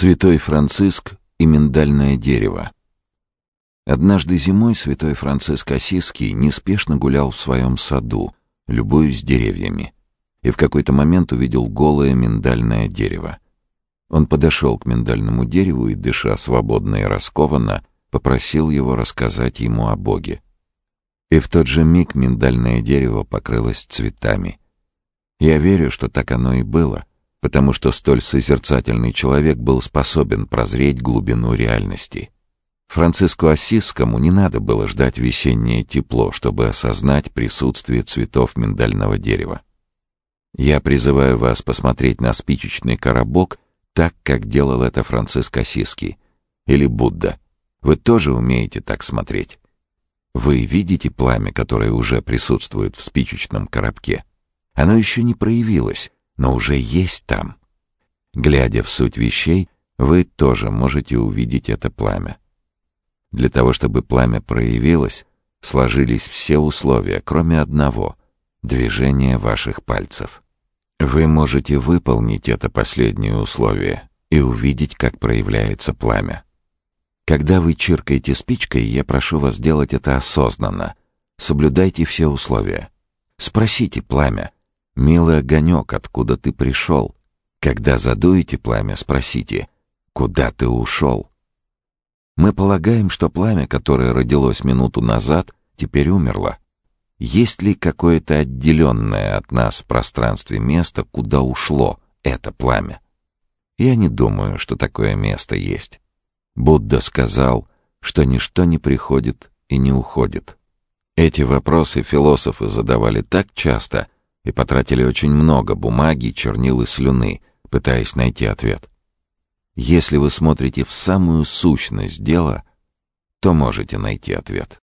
Святой Франциск и миндальное дерево. Однажды зимой святой Франциск Осиский неспешно гулял в своем саду, любуясь деревьями, и в какой-то момент увидел голое миндальное дерево. Он подошел к миндальному дереву и, дыша свободно и раскованно, попросил его рассказать ему о Боге. И в тот же миг миндальное дерево покрылось цветами. Я верю, что так оно и было, потому что столь созерцательный человек был способен прозреть глубину реальности. Франциску Ассизскому не надо было ждать весеннее тепло, чтобы осознать присутствие цветов миндального дерева. Я призываю вас посмотреть на спичечный коробок так, как делал это Франциск Ассизский или Будда. Вы тоже умеете так смотреть. Вы видите пламя, которое уже присутствует в спичечном коробке. Оно еще не проявилось, но уже есть там. Глядя в суть вещей, вы тоже можете увидеть это пламя. Для того, чтобы пламя проявилось, сложились все условия, кроме одного — движения ваших пальцев. Вы можете выполнить это последнее условие и увидеть, как проявляется пламя. Когда вы чиркаете спичкой, я прошу вас делать это осознанно. Соблюдайте все условия. Спросите пламя, «Милый огонек, откуда ты пришел?» Когда задуете пламя, спросите, «Куда ты ушел?» Мы полагаем, что пламя, которое родилось минуту назад, теперь умерло. Есть ли какое-то отделенное от нас в пространстве место, куда ушло это пламя? Я не думаю, что такое место есть. Будда сказал, что ничто не приходит и не уходит. Эти вопросы философы задавали так часто — и потратили очень много бумаги, чернил и слюны, пытаясь найти ответ. Если вы смотрите в самую сущность дела, то можете найти ответ.